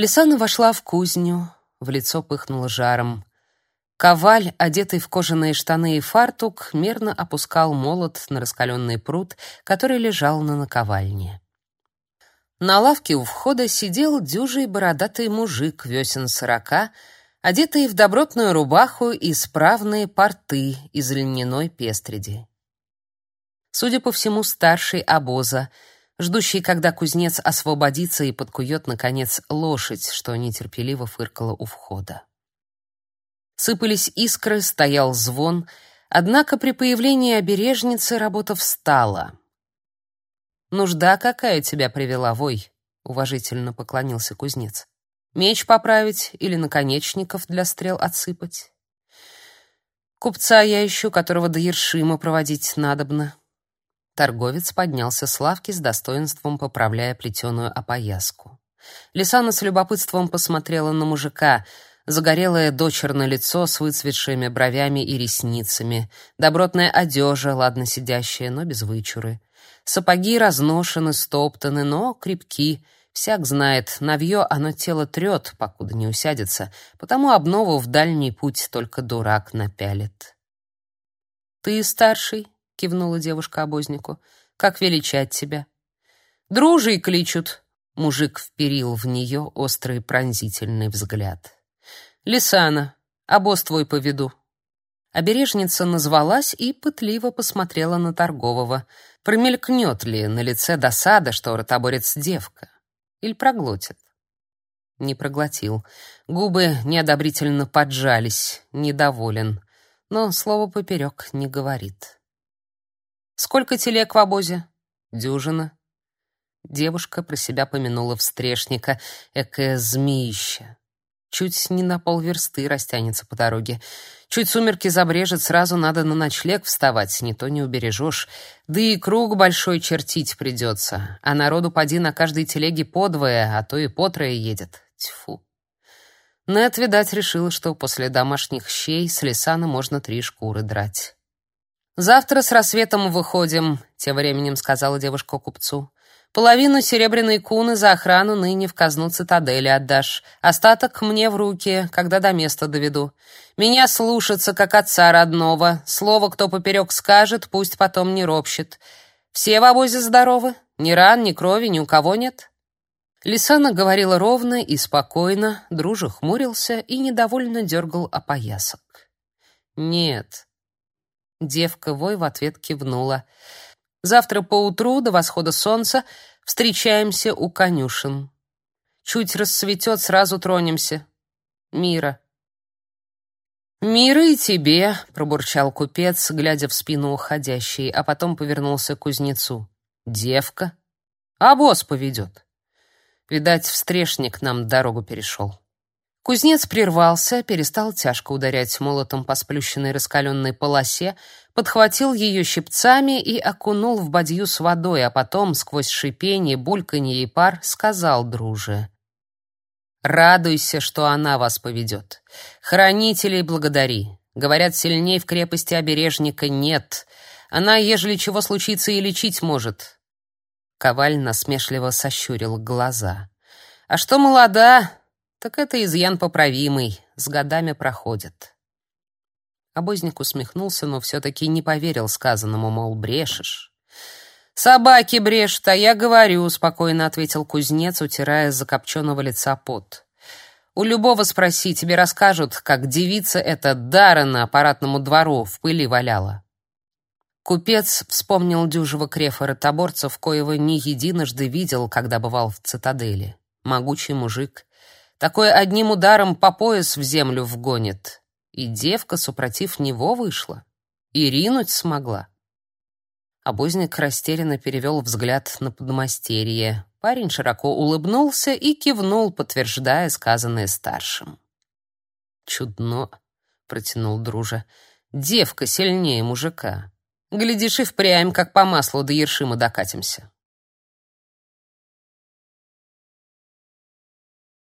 Лисана вошла в кузню, в лицо пыхнуло жаром. Коваль, одетый в кожаные штаны и фартук, мерно опускал молот на раскаленный пруд, который лежал на наковальне. На лавке у входа сидел дюжий бородатый мужик весен сорока, одетый в добротную рубаху и справные порты из льняной пестреди. Судя по всему, старший обоза, ждущий, когда кузнец освободится и подкует, наконец, лошадь, что нетерпеливо фыркала у входа. Сыпались искры, стоял звон, однако при появлении обережницы работа встала. «Нужда какая тебя привела, вой?» — уважительно поклонился кузнец. «Меч поправить или наконечников для стрел отсыпать?» «Купца я ищу, которого до Ершима проводить надобно». Торговец поднялся с лавки с достоинством, поправляя плетеную опояску. Лисана с любопытством посмотрела на мужика — загорелое дочерное лицо с выцветшими бровями и ресницами, добротная одежа, ладно сидящая, но без вычуры. Сапоги разношены, стоптаны, но крепки. Всяк знает, навье оно тело трет, покуда не усядется, потому обнову в дальний путь только дурак напялит. «Ты старший?» — кивнула девушка обознику. «Как величать тебя?» «Дружей кличут!» — мужик вперил в нее острый пронзительный взгляд. Лисана, обоз твой поведу». Обережница назвалась и пытливо посмотрела на торгового. Промелькнет ли на лице досада, что ротоборец девка? Или проглотит? Не проглотил. Губы неодобрительно поджались, недоволен. Но слово поперек не говорит. «Сколько телег в обозе?» «Дюжина». Девушка про себя помянула встрешника, экое змеище. Чуть не на полверсты растянется по дороге. Чуть сумерки забрежет, сразу надо на ночлег вставать, не то не убережешь. Да и круг большой чертить придется. А народу поди на каждой телеге подвое, а то и по трое едет. Тьфу. Нет, видать, решила, что после домашних щей с Лисана можно три шкуры драть. «Завтра с рассветом выходим», — тем временем сказала девушка купцу. Половину серебряной куны за охрану ныне в казну цитадели отдашь. Остаток мне в руки, когда до места доведу. Меня слушаться, как отца родного. Слово, кто поперек скажет, пусть потом не ропщет. Все в обозе здоровы? Ни ран, ни крови, ни у кого нет?» Лисана говорила ровно и спокойно, дружа хмурился и недовольно дергал опоясок. «Нет». Девка вой в ответ кивнула. Завтра поутру до восхода солнца встречаемся у конюшен. Чуть рассветет, сразу тронемся. Мира. «Мира и тебе», — пробурчал купец, глядя в спину уходящей, а потом повернулся к кузнецу. «Девка? А босс поведет. Видать, встрешник нам дорогу перешел». Кузнец прервался, перестал тяжко ударять молотом по сплющенной раскаленной полосе, подхватил ее щипцами и окунул в бадью с водой, а потом, сквозь шипение, бульканье и пар, сказал друже. «Радуйся, что она вас поведет. Хранителей благодари. Говорят, сильней в крепости обережника нет. Она, ежели чего случится, и лечить может». Коваль насмешливо сощурил глаза. «А что молода, так это изъян поправимый, с годами проходит». Обозник усмехнулся, но все-таки не поверил сказанному, мол, брешешь. «Собаки брешут, а я говорю», — спокойно ответил кузнец, утирая с закопченного лица пот. «У любого спроси, тебе расскажут, как девица эта Даррена аппаратному двору в пыли валяла». Купец вспомнил дюжего крефа ротоборцев, коего не единожды видел, когда бывал в цитадели. Могучий мужик. Такой одним ударом по пояс в землю вгонит. И девка, супротив него, вышла. И ринуть смогла. Обозник растерянно перевел взгляд на подмастерье. Парень широко улыбнулся и кивнул, подтверждая сказанное старшим. «Чудно», — протянул дружа, — «девка сильнее мужика. Глядишь, и впрямь, как по маслу до Ершима докатимся».